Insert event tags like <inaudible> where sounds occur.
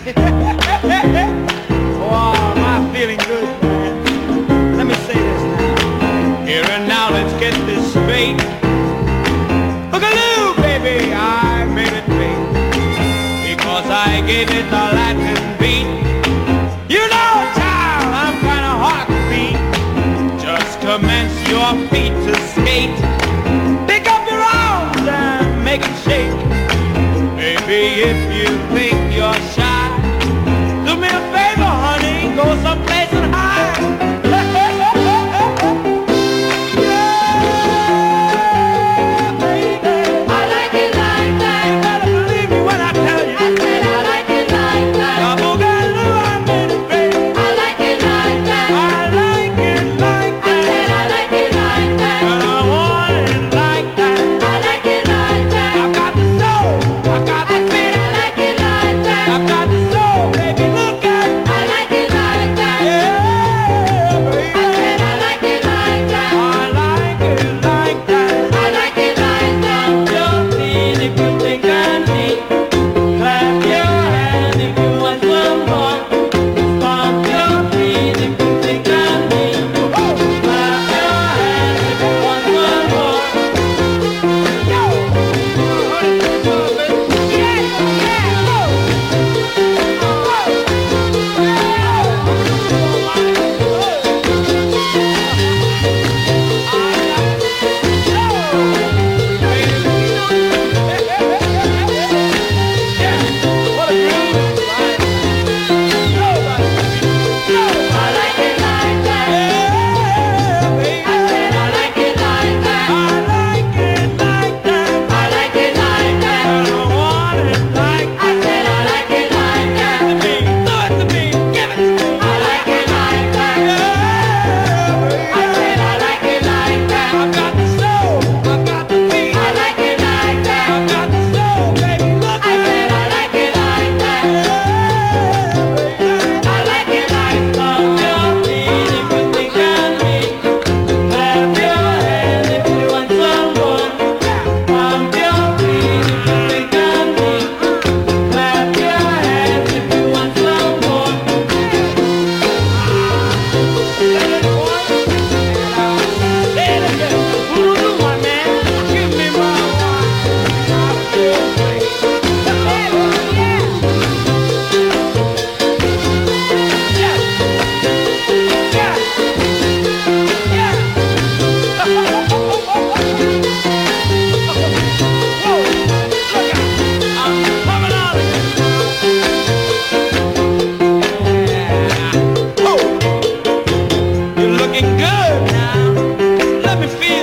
<laughs> oh, am I feeling good, man? Let me say this now. Here and now, let's get this straight. Boogaloo, baby, I made it big because I gave it the Latin beat. You know, child, I'm kind of hard to. Just commence your feet to skate. Pick up your arms and make it shake. Baby, if you think you're It's